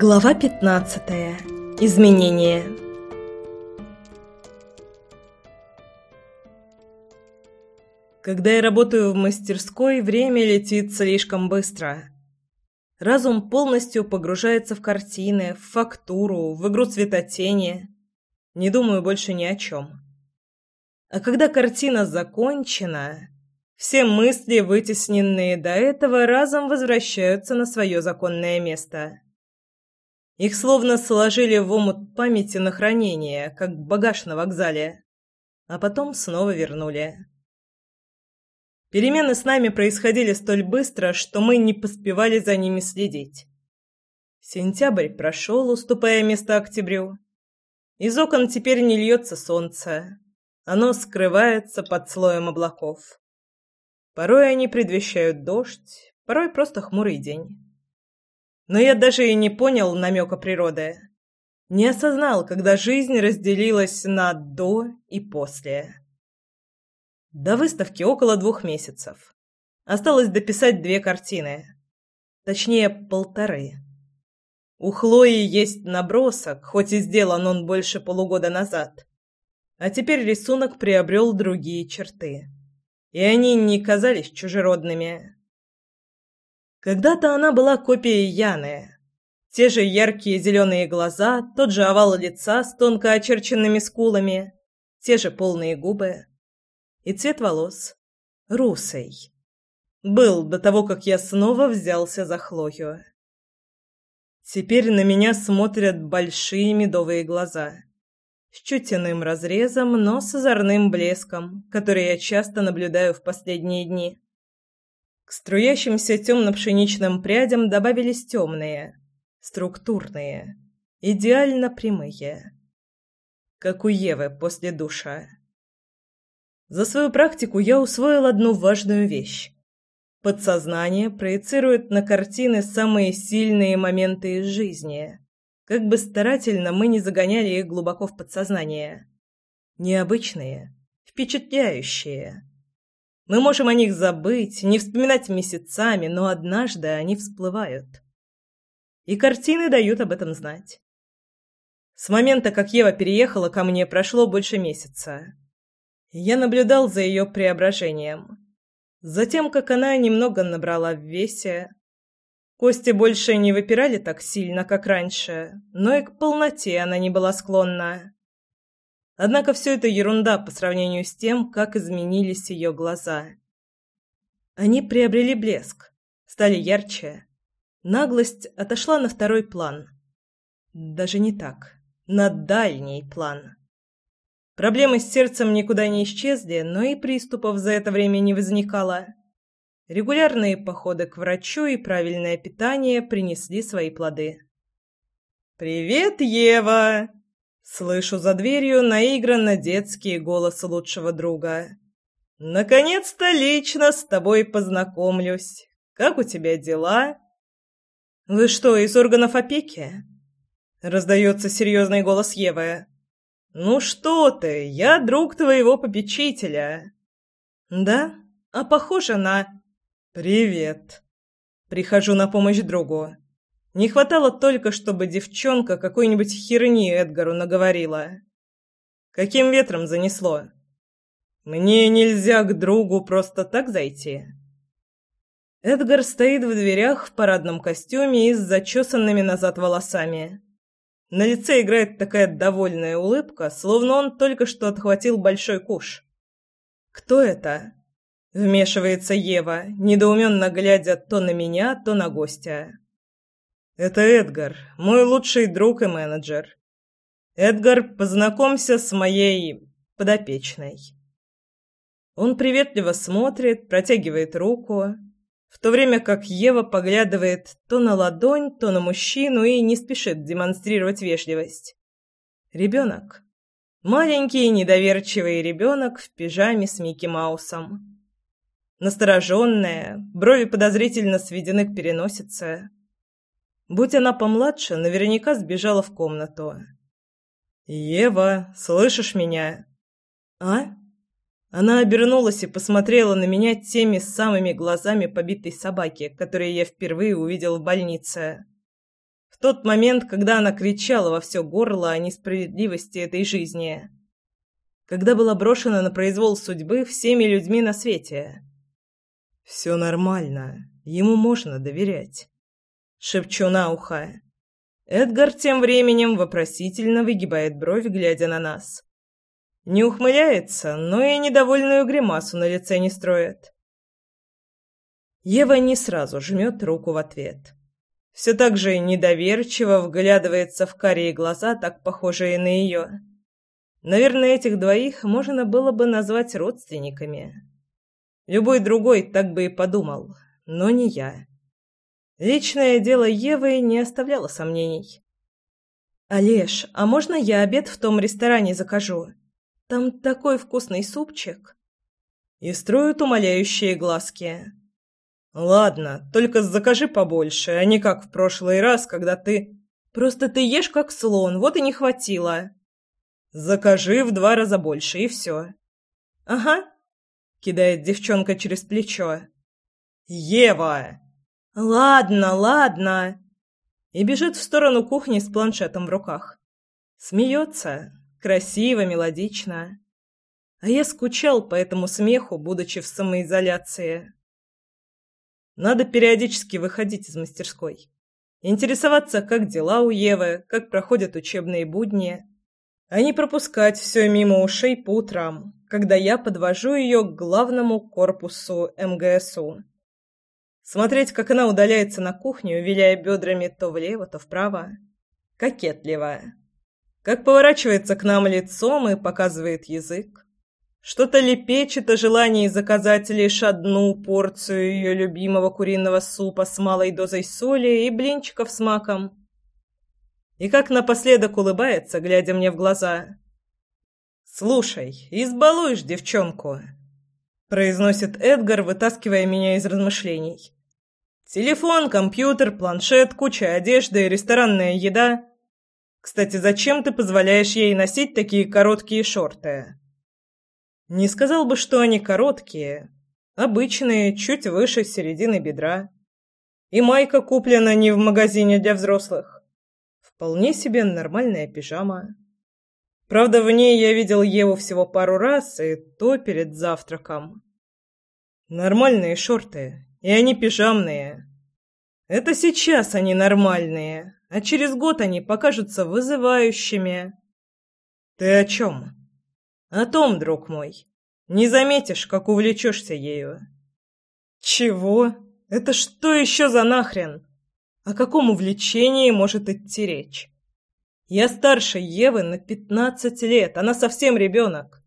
Глава 15. Изменения. Когда я работаю в мастерской, время летит слишком быстро. Разум полностью погружается в картины, в фактуру, в игру цветотени. Не думаю больше ни о чем. А когда картина закончена, все мысли, вытесненные до этого, разом возвращаются на свое законное место. Их словно сложили в омут памяти на хранение, как багаж на вокзале, а потом снова вернули. Перемены с нами происходили столь быстро, что мы не поспевали за ними следить. Сентябрь прошел, уступая место октябрю. Из окон теперь не льется солнце. Оно скрывается под слоем облаков. Порой они предвещают дождь, порой просто хмурый день. Но я даже и не понял намека природы. Не осознал, когда жизнь разделилась на «до» и «после». До выставки около двух месяцев. Осталось дописать две картины. Точнее, полторы. У Хлои есть набросок, хоть и сделан он больше полугода назад. А теперь рисунок приобрел другие черты. И они не казались чужеродными. Когда-то она была копией Яны. Те же яркие зеленые глаза, тот же овал лица с тонко очерченными скулами, те же полные губы. И цвет волос. Русый. Был до того, как я снова взялся за Хлою. Теперь на меня смотрят большие медовые глаза. С чутиным разрезом, но с озорным блеском, который я часто наблюдаю в последние дни. К струящимся темно-пшеничным прядям добавились темные, структурные, идеально прямые, как у Евы после душа. За свою практику я усвоил одну важную вещь. Подсознание проецирует на картины самые сильные моменты из жизни, как бы старательно мы не загоняли их глубоко в подсознание. Необычные, впечатляющие, мы можем о них забыть, не вспоминать месяцами, но однажды они всплывают. И картины дают об этом знать. С момента, как Ева переехала ко мне, прошло больше месяца. Я наблюдал за ее преображением. Затем, как она немного набрала в весе. Кости больше не выпирали так сильно, как раньше, но и к полноте она не была склонна. Однако все это ерунда по сравнению с тем, как изменились ее глаза. Они приобрели блеск, стали ярче. Наглость отошла на второй план. Даже не так, на дальний план. Проблемы с сердцем никуда не исчезли, но и приступов за это время не возникало. Регулярные походы к врачу и правильное питание принесли свои плоды. «Привет, Ева!» Слышу за дверью наигранно детский голос лучшего друга. «Наконец-то лично с тобой познакомлюсь. Как у тебя дела?» «Вы что, из органов опеки?» Раздается серьезный голос Евы. «Ну что ты, я друг твоего попечителя». «Да? А похоже на...» «Привет». Прихожу на помощь другу. Не хватало только, чтобы девчонка какой-нибудь херни Эдгару наговорила. Каким ветром занесло? Мне нельзя к другу просто так зайти. Эдгар стоит в дверях в парадном костюме и с зачесанными назад волосами. На лице играет такая довольная улыбка, словно он только что отхватил большой куш. «Кто это?» — вмешивается Ева, недоуменно глядя то на меня, то на гостя. Это Эдгар, мой лучший друг и менеджер. Эдгар, познакомься с моей подопечной. Он приветливо смотрит, протягивает руку, в то время как Ева поглядывает то на ладонь, то на мужчину и не спешит демонстрировать вежливость. Ребенок. Маленький недоверчивый ребенок в пижаме с Микки Маусом. Настороженная, брови подозрительно сведены к переносице. Будь она помладше, наверняка сбежала в комнату. «Ева, слышишь меня?» «А?» Она обернулась и посмотрела на меня теми самыми глазами побитой собаки, которые я впервые увидел в больнице. В тот момент, когда она кричала во все горло о несправедливости этой жизни. Когда была брошена на произвол судьбы всеми людьми на свете. «Все нормально. Ему можно доверять». Шепчу на ухо. Эдгар тем временем вопросительно выгибает бровь, глядя на нас. Не ухмыляется, но и недовольную гримасу на лице не строит. Ева не сразу жмет руку в ответ. Все так же недоверчиво вглядывается в карие глаза, так похожие на ее. Наверное, этих двоих можно было бы назвать родственниками. Любой другой так бы и подумал, но не я. Личное дело Евы не оставляло сомнений. «Олеж, а можно я обед в том ресторане закажу? Там такой вкусный супчик!» И строят умоляющие глазки. «Ладно, только закажи побольше, а не как в прошлый раз, когда ты...» «Просто ты ешь как слон, вот и не хватило!» «Закажи в два раза больше, и все!» «Ага!» — кидает девчонка через плечо. «Ева!» «Ладно, ладно!» И бежит в сторону кухни с планшетом в руках. Смеется. Красиво, мелодично. А я скучал по этому смеху, будучи в самоизоляции. Надо периодически выходить из мастерской. Интересоваться, как дела у Евы, как проходят учебные будни. А не пропускать все мимо ушей по утрам, когда я подвожу ее к главному корпусу МГСУ. Смотреть, как она удаляется на кухню, виляя бедрами то влево, то вправо. Кокетливо. Как поворачивается к нам лицом и показывает язык. Что-то лепечет о желании заказать лишь одну порцию ее любимого куриного супа с малой дозой соли и блинчиков с маком. И как напоследок улыбается, глядя мне в глаза. «Слушай, избалуешь девчонку», — произносит Эдгар, вытаскивая меня из размышлений. Телефон, компьютер, планшет, куча одежды, ресторанная еда. Кстати, зачем ты позволяешь ей носить такие короткие шорты? Не сказал бы, что они короткие. Обычные, чуть выше середины бедра. И майка куплена не в магазине для взрослых. Вполне себе нормальная пижама. Правда, в ней я видел Еву всего пару раз, и то перед завтраком. Нормальные шорты, и они пижамные. Это сейчас они нормальные, а через год они покажутся вызывающими. Ты о чем? О том, друг мой. Не заметишь, как увлечешься ею. Чего? Это что еще за нахрен? О каком увлечении может идти речь? Я старше Евы на пятнадцать лет, она совсем ребенок.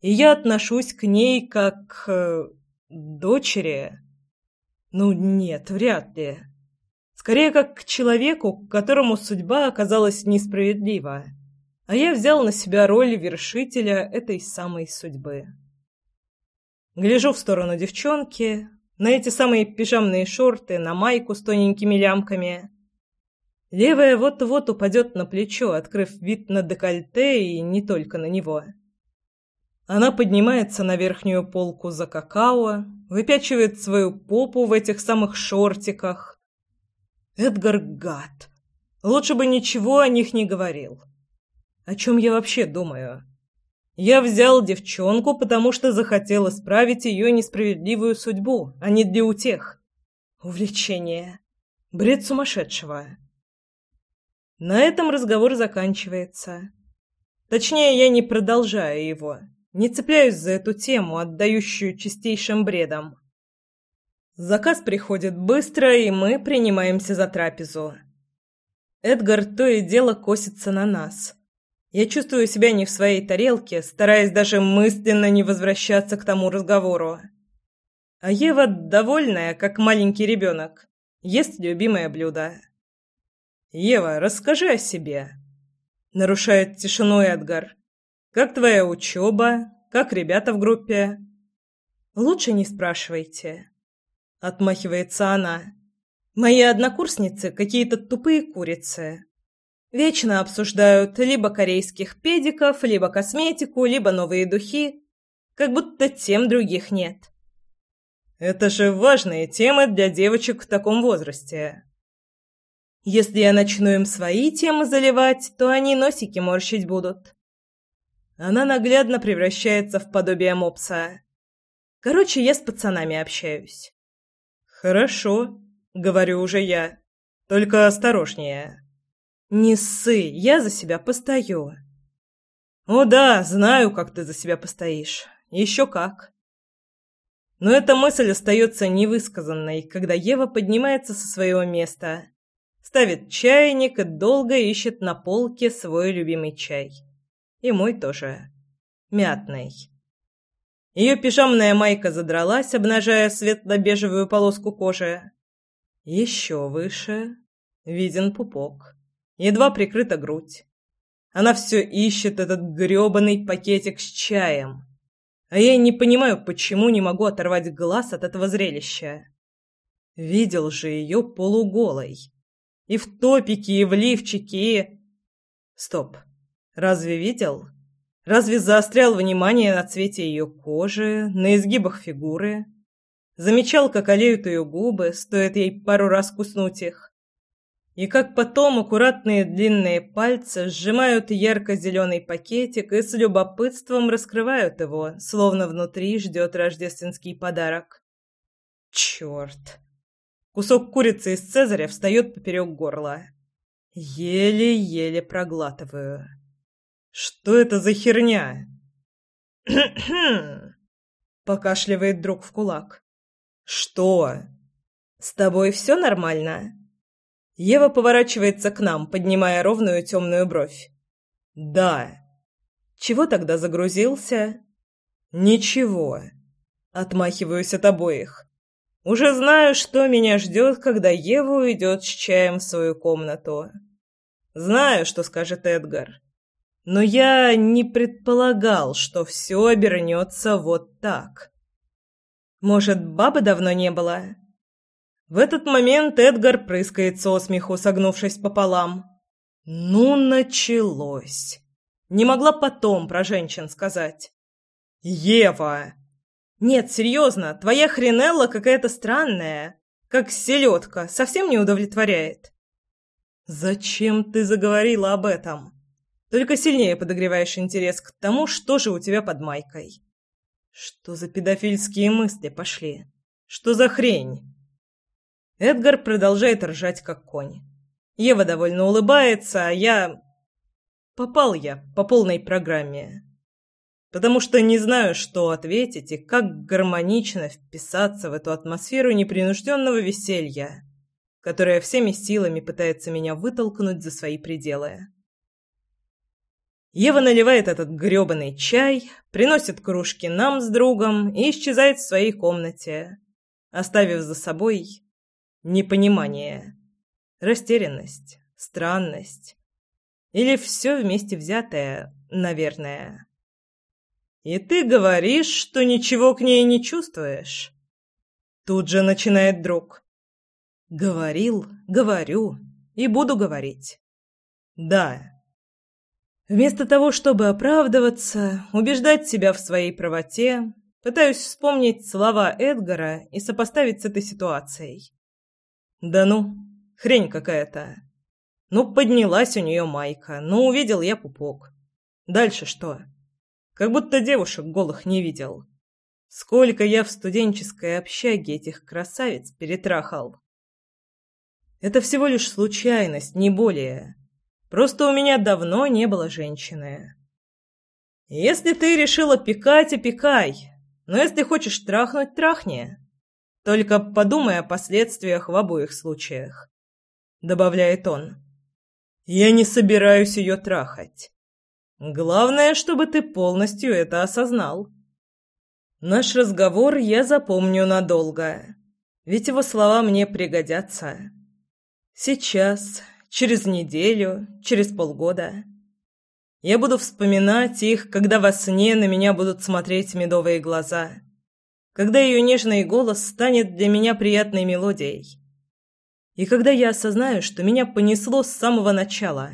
И я отношусь к ней как э, дочери. Ну нет, вряд ли. Скорее, как к человеку, которому судьба оказалась несправедлива. А я взял на себя роль вершителя этой самой судьбы. Гляжу в сторону девчонки, на эти самые пижамные шорты, на майку с тоненькими лямками. Левая вот-вот упадет на плечо, открыв вид на декольте и не только на него. Она поднимается на верхнюю полку за какао, выпячивает свою попу в этих самых шортиках. Эдгар гад. Лучше бы ничего о них не говорил. О чем я вообще думаю? Я взял девчонку, потому что захотел исправить ее несправедливую судьбу, а не для утех. Увлечение. Бред сумасшедшего. На этом разговор заканчивается. Точнее, я не продолжаю его. Не цепляюсь за эту тему, отдающую чистейшим бредом. Заказ приходит быстро, и мы принимаемся за трапезу. Эдгар то и дело косится на нас. Я чувствую себя не в своей тарелке, стараясь даже мысленно не возвращаться к тому разговору. А Ева, довольная, как маленький ребенок, ест любимое блюдо. «Ева, расскажи о себе», — нарушает тишину Эдгар. Как твоя учеба? Как ребята в группе?» «Лучше не спрашивайте», — отмахивается она. «Мои однокурсницы какие-то тупые курицы. Вечно обсуждают либо корейских педиков, либо косметику, либо новые духи, как будто тем других нет». «Это же важные темы для девочек в таком возрасте», Если я начну им свои темы заливать, то они носики морщить будут. Она наглядно превращается в подобие мопса. Короче, я с пацанами общаюсь. «Хорошо», — говорю уже я. «Только осторожнее». «Не ссы, я за себя постою». «О да, знаю, как ты за себя постоишь. Еще как». Но эта мысль остается невысказанной, когда Ева поднимается со своего места, ставит чайник и долго ищет на полке свой любимый чай. И мой тоже. Мятный. Ее пижамная майка задралась, обнажая светло-бежевую полоску кожи. Еще выше виден пупок. Едва прикрыта грудь. Она все ищет этот грёбаный пакетик с чаем. А я не понимаю, почему не могу оторвать глаз от этого зрелища. Видел же ее полуголой. И в топике, и в лифчике, и... Стоп. Разве видел? Разве заострял внимание на цвете ее кожи, на изгибах фигуры? Замечал, как олеют ее губы, стоит ей пару раз куснуть их. И как потом аккуратные длинные пальцы сжимают ярко-зеленый пакетик и с любопытством раскрывают его, словно внутри ждет рождественский подарок. Черт! Кусок курицы из цезаря встает поперек горла. Еле-еле проглатываю. Что это за херня? покашливает друг в кулак. Что? С тобой все нормально? Ева поворачивается к нам, поднимая ровную темную бровь. Да. Чего тогда загрузился? Ничего. Отмахиваюсь от обоих. Уже знаю, что меня ждет, когда Ева уйдет с чаем в свою комнату. Знаю, что скажет Эдгар. Но я не предполагал, что все обернется вот так. Может, бабы давно не было? В этот момент Эдгар прыскает со смеху, согнувшись пополам. Ну, началось. Не могла потом про женщин сказать. «Ева!» «Нет, серьезно, твоя хренелла какая-то странная, как селедка, совсем не удовлетворяет». «Зачем ты заговорила об этом?» Только сильнее подогреваешь интерес к тому, что же у тебя под майкой. Что за педофильские мысли пошли? Что за хрень? Эдгар продолжает ржать, как конь. Ева довольно улыбается, а я... Попал я по полной программе. Потому что не знаю, что ответить и как гармонично вписаться в эту атмосферу непринужденного веселья, которая всеми силами пытается меня вытолкнуть за свои пределы. Ева наливает этот грёбаный чай, приносит кружки нам с другом и исчезает в своей комнате, оставив за собой непонимание, растерянность, странность или все вместе взятое, наверное. И ты говоришь, что ничего к ней не чувствуешь? Тут же начинает друг. Говорил, говорю и буду говорить. Да, Вместо того, чтобы оправдываться, убеждать себя в своей правоте, пытаюсь вспомнить слова Эдгара и сопоставить с этой ситуацией. Да ну, хрень какая-то. Ну, поднялась у нее майка, ну, увидел я пупок. Дальше что? Как будто девушек голых не видел. Сколько я в студенческой общаге этих красавиц перетрахал. Это всего лишь случайность, не более. Просто у меня давно не было женщины. Если ты решила пикать, опекай. Но если хочешь трахнуть, трахни. Только подумай о последствиях в обоих случаях. Добавляет он. Я не собираюсь ее трахать. Главное, чтобы ты полностью это осознал. Наш разговор я запомню надолго. Ведь его слова мне пригодятся. Сейчас, через неделю, через полгода. Я буду вспоминать их, когда во сне на меня будут смотреть медовые глаза, когда ее нежный голос станет для меня приятной мелодией. И когда я осознаю, что меня понесло с самого начала.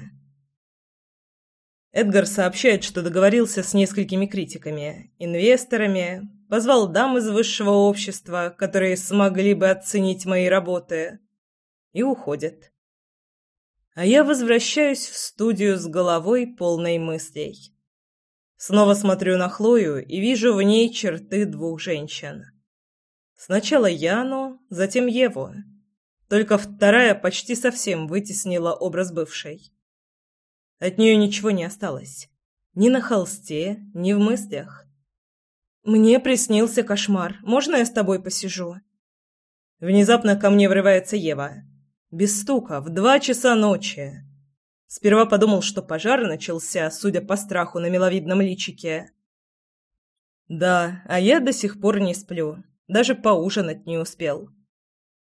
Эдгар сообщает, что договорился с несколькими критиками, инвесторами, позвал дам из высшего общества, которые смогли бы оценить мои работы, и уходит. А я возвращаюсь в студию с головой полной мыслей. Снова смотрю на Хлою и вижу в ней черты двух женщин. Сначала Яну, затем Еву. Только вторая почти совсем вытеснила образ бывшей. От нее ничего не осталось. Ни на холсте, ни в мыслях. «Мне приснился кошмар. Можно я с тобой посижу?» Внезапно ко мне врывается Ева. Без стука, в два часа ночи. Сперва подумал, что пожар начался, судя по страху на миловидном личике. Да, а я до сих пор не сплю. Даже поужинать не успел.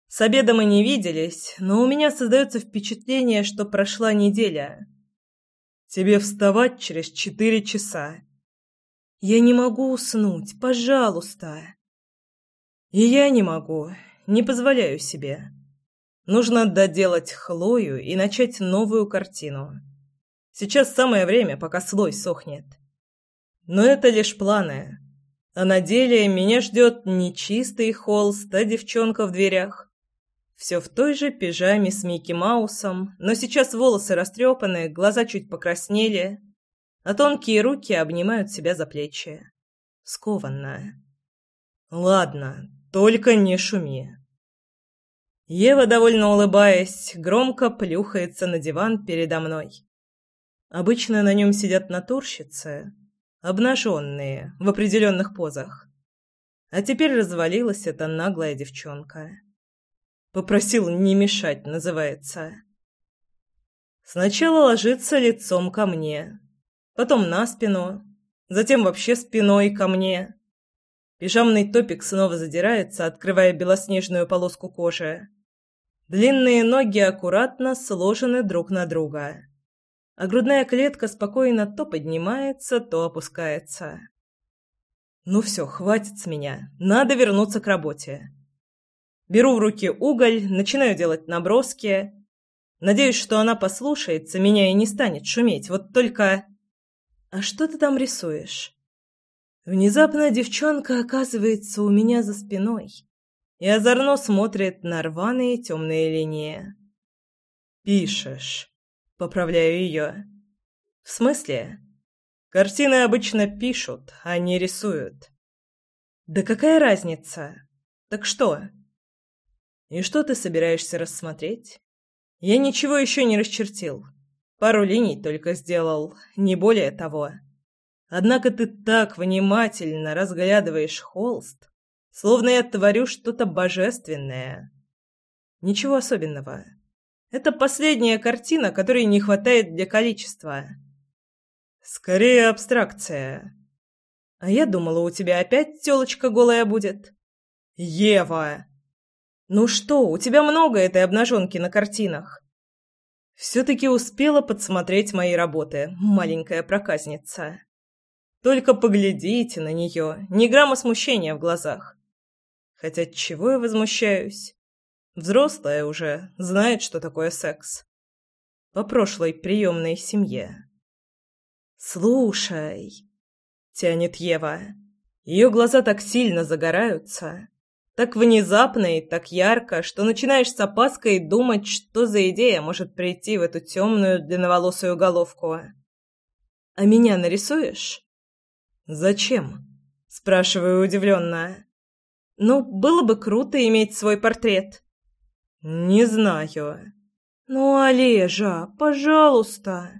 С обеда мы не виделись, но у меня создается впечатление, что прошла неделя. Тебе вставать через четыре часа. Я не могу уснуть, пожалуйста. И я не могу, не позволяю себе. Нужно доделать Хлою и начать новую картину. Сейчас самое время, пока слой сохнет. Но это лишь планы. А на деле меня ждет не чистый холст, а девчонка в дверях. Все в той же пижаме с Микки Маусом, но сейчас волосы растрепаны, глаза чуть покраснели, а тонкие руки обнимают себя за плечи. Скованная. «Ладно, только не шуми». Ева, довольно улыбаясь, громко плюхается на диван передо мной. Обычно на нем сидят натурщицы, обнаженные, в определенных позах. А теперь развалилась эта наглая девчонка. Попросил не мешать, называется. Сначала ложится лицом ко мне, потом на спину, затем вообще спиной ко мне. Пижамный топик снова задирается, открывая белоснежную полоску кожи. Длинные ноги аккуратно сложены друг на друга а грудная клетка спокойно то поднимается, то опускается. Ну все, хватит с меня. Надо вернуться к работе. Беру в руки уголь, начинаю делать наброски. Надеюсь, что она послушается меня и не станет шуметь. Вот только... А что ты там рисуешь? Внезапно девчонка оказывается у меня за спиной и озорно смотрит на рваные темные линии. «Пишешь», Поправляю ее. В смысле? Картины обычно пишут, а не рисуют. Да какая разница? Так что? И что ты собираешься рассмотреть? Я ничего еще не расчертил. Пару линий только сделал, не более того. Однако ты так внимательно разглядываешь холст, словно я творю что-то божественное. Ничего особенного. Это последняя картина, которой не хватает для количества. Скорее абстракция. А я думала, у тебя опять тёлочка голая будет. Ева! Ну что, у тебя много этой обнаженки на картинах. Все-таки успела подсмотреть мои работы, маленькая проказница. Только поглядите на нее, ни грамма смущения в глазах. Хотя чего я возмущаюсь? Взрослая уже, знает, что такое секс. По прошлой приемной семье. «Слушай», — тянет Ева. Ее глаза так сильно загораются, так внезапно и так ярко, что начинаешь с опаской думать, что за идея может прийти в эту темную длинноволосую головку. «А меня нарисуешь?» «Зачем?» — спрашиваю удивленно. «Ну, было бы круто иметь свой портрет». «Не знаю». «Ну, Олежа, пожалуйста».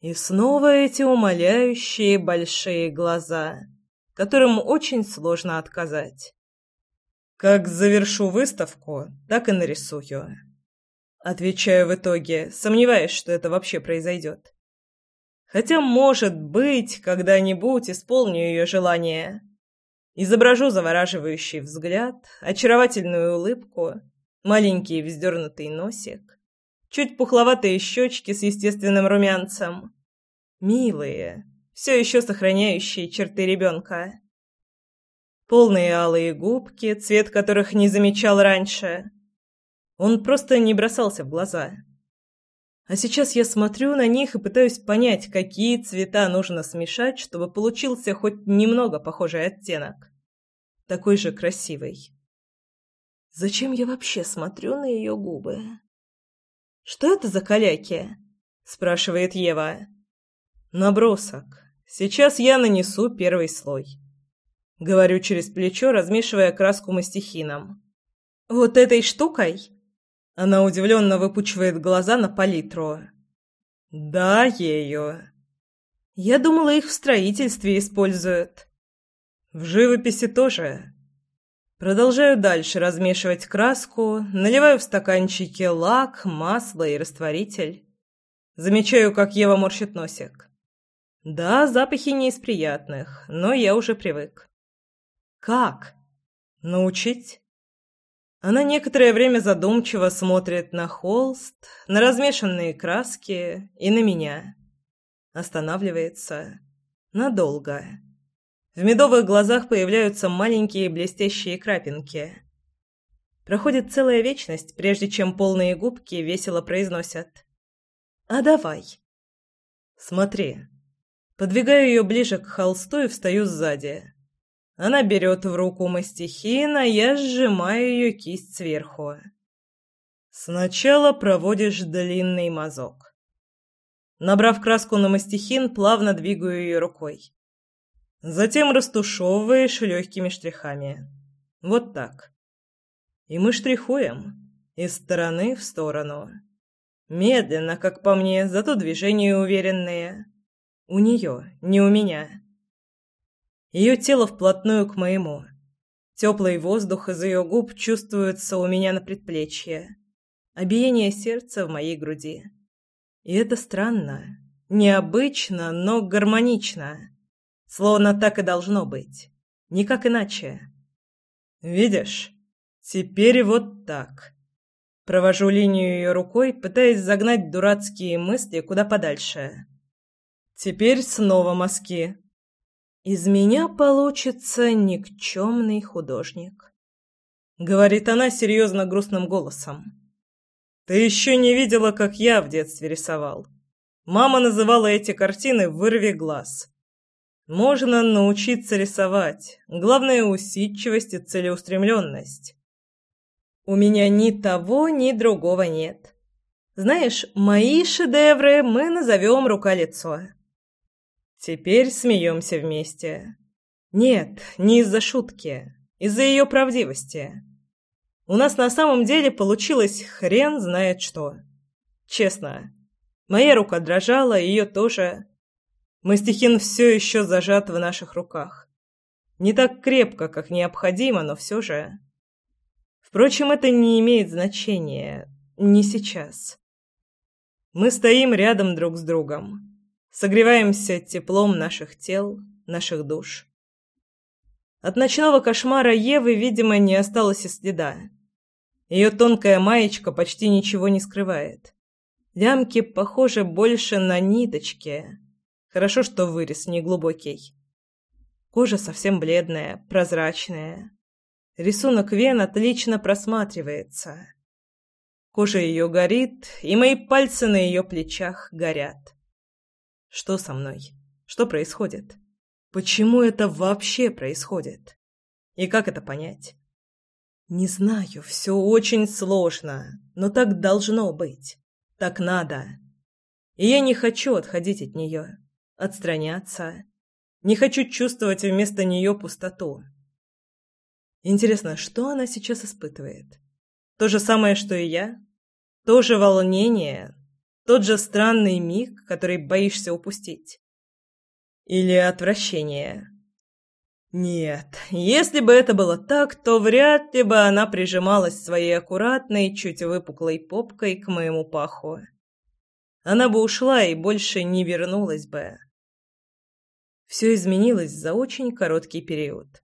И снова эти умоляющие большие глаза, которым очень сложно отказать. Как завершу выставку, так и нарисую. Отвечаю в итоге, сомневаясь, что это вообще произойдет. Хотя, может быть, когда-нибудь исполню ее желание. Изображу завораживающий взгляд, очаровательную улыбку — маленький вздернутый носик, чуть пухловатые щечки с естественным румянцем. Милые, все еще сохраняющие черты ребенка. Полные алые губки, цвет которых не замечал раньше. Он просто не бросался в глаза. А сейчас я смотрю на них и пытаюсь понять, какие цвета нужно смешать, чтобы получился хоть немного похожий оттенок. Такой же красивый. Зачем я вообще смотрю на ее губы? «Что это за каляки?» – спрашивает Ева. «Набросок. Сейчас я нанесу первый слой». Говорю через плечо, размешивая краску мастихином. «Вот этой штукой?» Она удивленно выпучивает глаза на палитру. «Да, ею». «Я думала, их в строительстве используют». «В живописи тоже». Продолжаю дальше размешивать краску, наливаю в стаканчики лак, масло и растворитель. Замечаю, как Ева морщит носик. Да, запахи не из приятных, но я уже привык. Как? Научить? Она некоторое время задумчиво смотрит на холст, на размешанные краски и на меня. Останавливается. Надолго. В медовых глазах появляются маленькие блестящие крапинки. Проходит целая вечность, прежде чем полные губки весело произносят. «А давай». «Смотри». Подвигаю ее ближе к холсту и встаю сзади. Она берет в руку мастихин, а я сжимаю ее кисть сверху. Сначала проводишь длинный мазок. Набрав краску на мастихин, плавно двигаю ее рукой. Затем растушевываешь легкими штрихами. Вот так. И мы штрихуем. Из стороны в сторону. Медленно, как по мне, зато движения уверенные. У нее, не у меня. Ее тело вплотную к моему. Теплый воздух из ее губ чувствуется у меня на предплечье. Обиение сердца в моей груди. И это странно. Необычно, но гармонично. Словно так и должно быть. Никак иначе. Видишь? Теперь вот так. Провожу линию ее рукой, пытаясь загнать дурацкие мысли куда подальше. Теперь снова мазки. Из меня получится никчемный художник. Говорит она серьезно грустным голосом. Ты еще не видела, как я в детстве рисовал. Мама называла эти картины «вырви глаз». Можно научиться рисовать. Главное – усидчивость и целеустремленность. У меня ни того, ни другого нет. Знаешь, мои шедевры мы назовем «рука-лицо». Теперь смеемся вместе. Нет, не из-за шутки, из-за ее правдивости. У нас на самом деле получилось хрен знает что. Честно. Моя рука дрожала, ее тоже. Мастихин все еще зажат в наших руках. Не так крепко, как необходимо, но все же. Впрочем, это не имеет значения. Не сейчас. Мы стоим рядом друг с другом. Согреваемся теплом наших тел, наших душ. От ночного кошмара Евы, видимо, не осталось и следа. Ее тонкая маечка почти ничего не скрывает. Лямки похожи больше на ниточки. Хорошо, что вырез неглубокий. Кожа совсем бледная, прозрачная. Рисунок вен отлично просматривается. Кожа ее горит, и мои пальцы на ее плечах горят. Что со мной? Что происходит? Почему это вообще происходит? И как это понять? Не знаю, все очень сложно, но так должно быть. Так надо. И я не хочу отходить от нее, отстраняться. Не хочу чувствовать вместо нее пустоту. Интересно, что она сейчас испытывает? То же самое, что и я? То же волнение, тот же странный миг, который боишься упустить. Или отвращение. Нет, если бы это было так, то вряд ли бы она прижималась своей аккуратной, чуть выпуклой попкой к моему паху. Она бы ушла и больше не вернулась бы. Все изменилось за очень короткий период,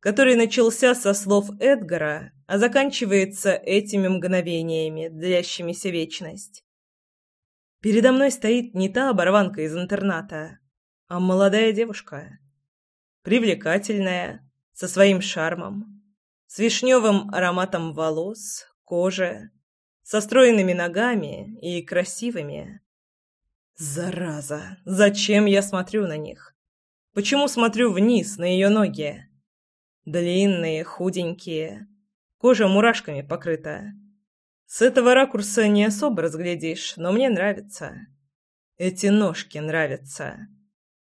который начался со слов Эдгара, а заканчивается этими мгновениями, длящимися вечность. Передо мной стоит не та оборванка из интерната, а молодая девушка. Привлекательная, со своим шармом, с вишневым ароматом волос, кожи, со стройными ногами и красивыми. Зараза! Зачем я смотрю на них? Почему смотрю вниз на ее ноги? Длинные, худенькие, кожа мурашками покрыта. С этого ракурса не особо разглядишь, но мне нравится. Эти ножки нравятся.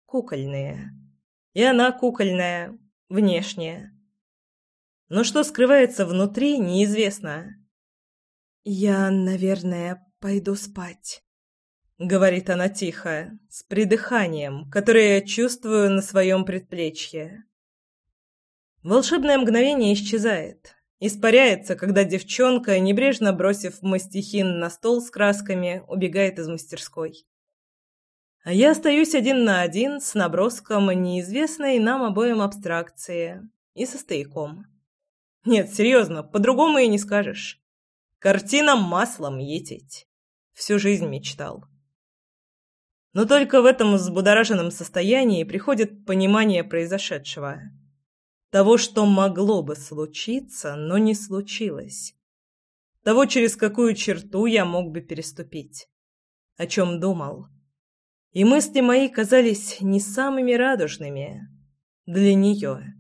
Кукольные. И она кукольная, внешняя. Но что скрывается внутри, неизвестно. «Я, наверное, пойду спать», — говорит она тихо, с придыханием, которое я чувствую на своем предплечье. Волшебное мгновение исчезает, испаряется, когда девчонка, небрежно бросив мастихин на стол с красками, убегает из мастерской. А я остаюсь один на один с наброском неизвестной нам обоим абстракции и со стояком. Нет, серьезно, по-другому и не скажешь. Картина маслом етить. Всю жизнь мечтал. Но только в этом взбудораженном состоянии приходит понимание произошедшего. Того, что могло бы случиться, но не случилось. Того, через какую черту я мог бы переступить. О чем думал. И мысли мои казались не самыми радужными для нее.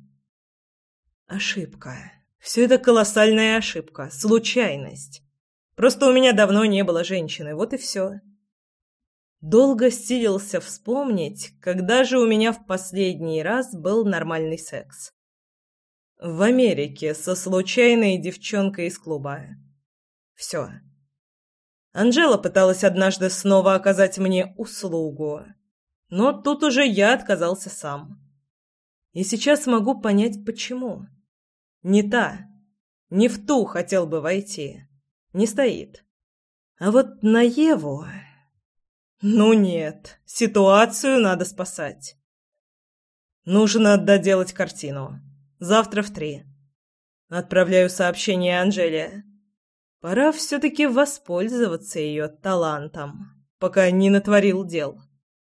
Ошибка. Все это колоссальная ошибка, случайность. Просто у меня давно не было женщины, вот и все. Долго силился вспомнить, когда же у меня в последний раз был нормальный секс. В Америке со случайной девчонкой из клуба. Все. Анжела пыталась однажды снова оказать мне услугу, но тут уже я отказался сам. И сейчас могу понять, почему. Не та. Не в ту хотел бы войти. Не стоит. А вот на Еву... Ну нет, ситуацию надо спасать. Нужно доделать картину. Завтра в три. Отправляю сообщение Анжеле. Пора все-таки воспользоваться ее талантом, пока не натворил дел.